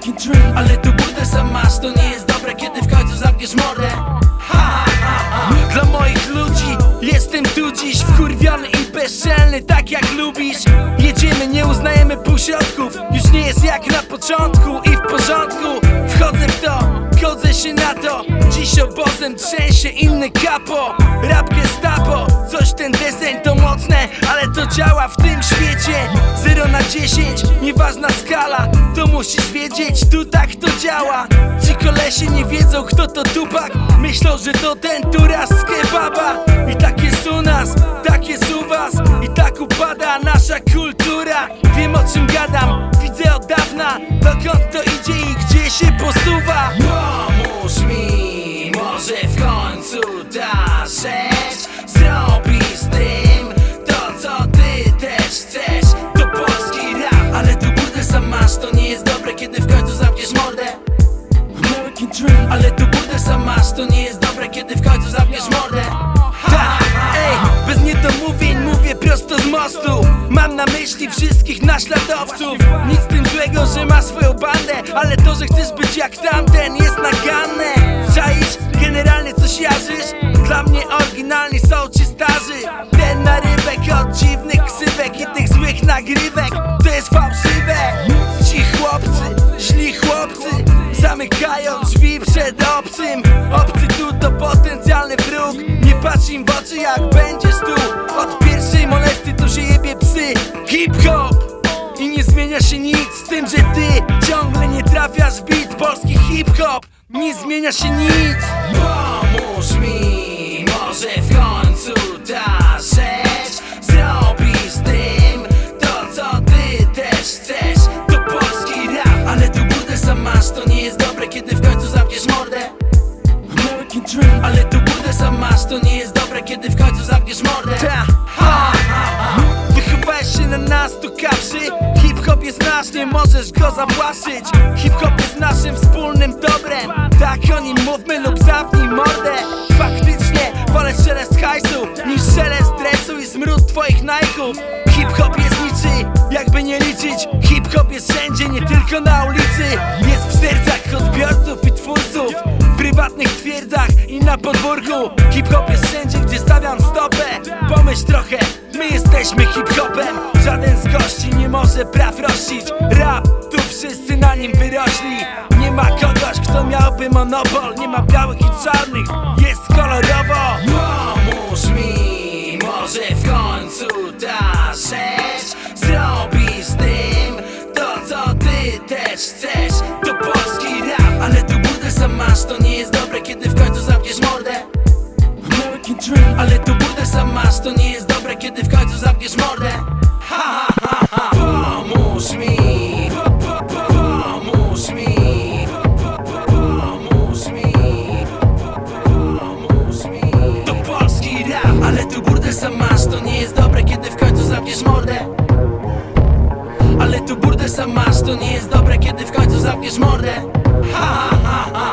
Dream. Ale tu burdę sam masz, to nie jest dobre Kiedy w końcu zamkniesz mordę. Ha, ha, ha. Dla moich ludzi jestem tu dziś Wkurwiony i bezczelny, tak jak lubisz. Jedziemy, nie uznajemy półśrodków Już nie jest jak na początku i w porządku. Wchodzę w to, godzę się na to. Dziś obozem trzęsie inny kapo. Rap gestapo, coś ten deseń to mocne Ale to działa w tym świecie. 0 na 10, nieważna skala To musisz wiedzieć, tu tak to działa. Ci kolesie nie wiedzą kto to Tupak Myślą, że to ten tu raz z kebaba. I tak jest u nas, tak jest u was. I tak upada nasza kultura. Wiem o czym gadam, widzę od dawna Dokąd to idzie i gdzie się posuwa. Pomóż mi, burdę sam masz, to nie jest dobre kiedy w końcu zamkniesz mordę Ha, ej, bez niedomówień mówię prosto z mostu Mam na myśli wszystkich naśladowców Nic z tym złego, że masz swoją bandę Ale to, że chcesz być jak tamten jest naganne Czaisz? Generalnie coś jarzysz? Dla mnie oryginalni są ci starzy Ten narybek od dziwnych Zamykają drzwi przed obcym. Obcy tu to potencjalny wróg. Nie patrz im w oczy jak będziesz tu. Od pierwszej molesty tu się jebie psy. Hip-hop! I nie zmienia się nic z tym, że ty ciągle nie trafiasz w beat Polski hip-hop, nie zmienia się nic. Pomóż mi, może w końcu ta rzecz Zrobi z tym to co ty też chcesz. To polski rap, ale tu burdę sam masz To nie jest dobre kiedy w końcu zamkniesz mordę. American dream. Ale tu burdę sam masz, to nie jest dobre kiedy w końcu zamkniesz mordę. Wychowałeś się na nas, tu kaprzy Hip-hop jest nasz, nie możesz go zawłaszczyć. Hip-hop jest naszym wspólnym dobrem. Tak o nim mówmy lub zamknij mordę. Faktycznie wolę szelest hajsu Niż szelest dresu i smród twoich najków. Hip-hop jest niczy, jakby nie liczyć Hip-hop jest wszędzie, nie tylko na ulicy. Jest w sercach odbiorców i twórców. W prywatnych twierdzach i na podwórku. Hip-hop jest wszędzie, gdzie stawiam stopę. Pomyśl trochę, my jesteśmy hip-hopem. Żaden z gości nie może praw rościć. Rap, tu wszyscy na nim wyrośli. Nie ma kogoś, kto miałby monopol. Nie ma białych i czarnych, jest kolorowo. Pomóż mi, może w końcu ta rzecz Zrobi z chcesz. To polski rap, ale tu burdę sam masz. To nie jest dobre, kiedy w końcu zamkniesz mordę. American dream Ale tu burdę sam masz. To nie jest dobre, kiedy w końcu zamkniesz mordę. Ha, ha, ha, ha. Pomóż mi. Ale tu burdę sam masz. To nie jest dobre, kiedy w końcu zamkniesz mordę sam masz To nie jest dobre, kiedy w końcu zamkniesz mordę. Ha ha ha ha.